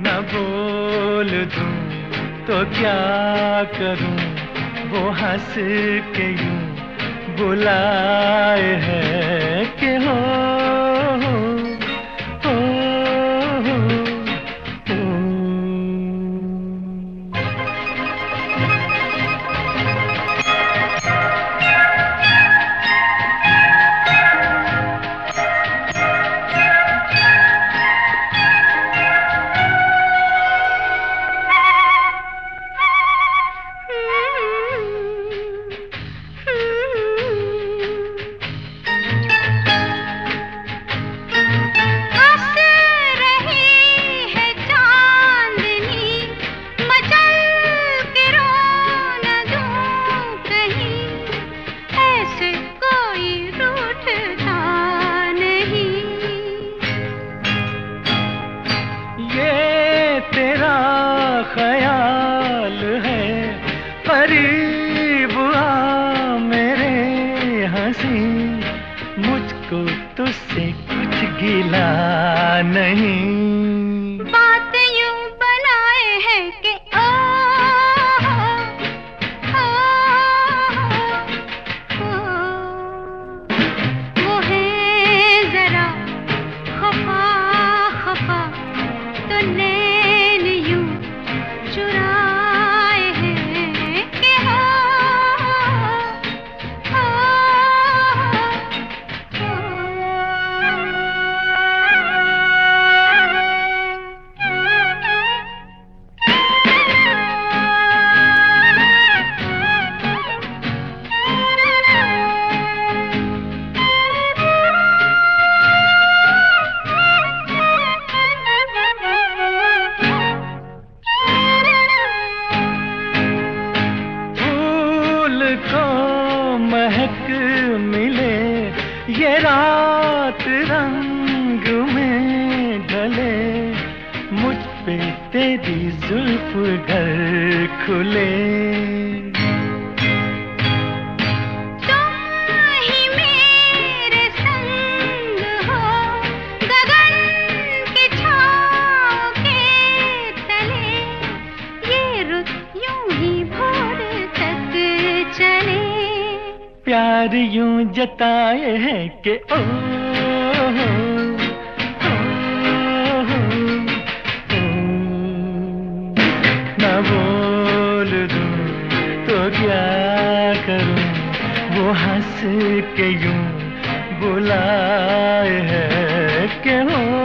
न बोल तो क्या करूँ वो हंस के यूँ बुलाए हैं कि हो गिला नहीं ये रात रंग में ढले मुझ पे तेरी जुल्फ घर खुले। प्यार यूँ जताए हैं कि ओ, न बोल दूँ तो क्या करूँ वो हंस के यूँ बुलाए है कि हो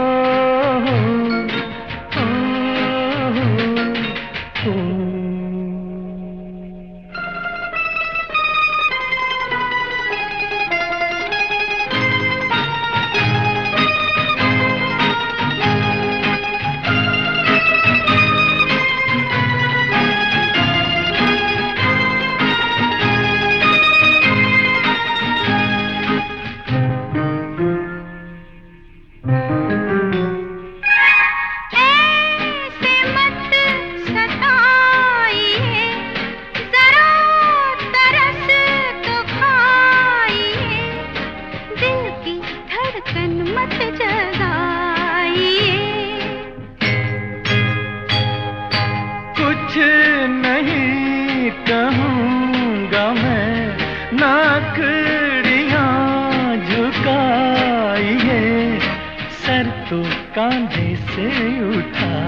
कांधे से उठाइए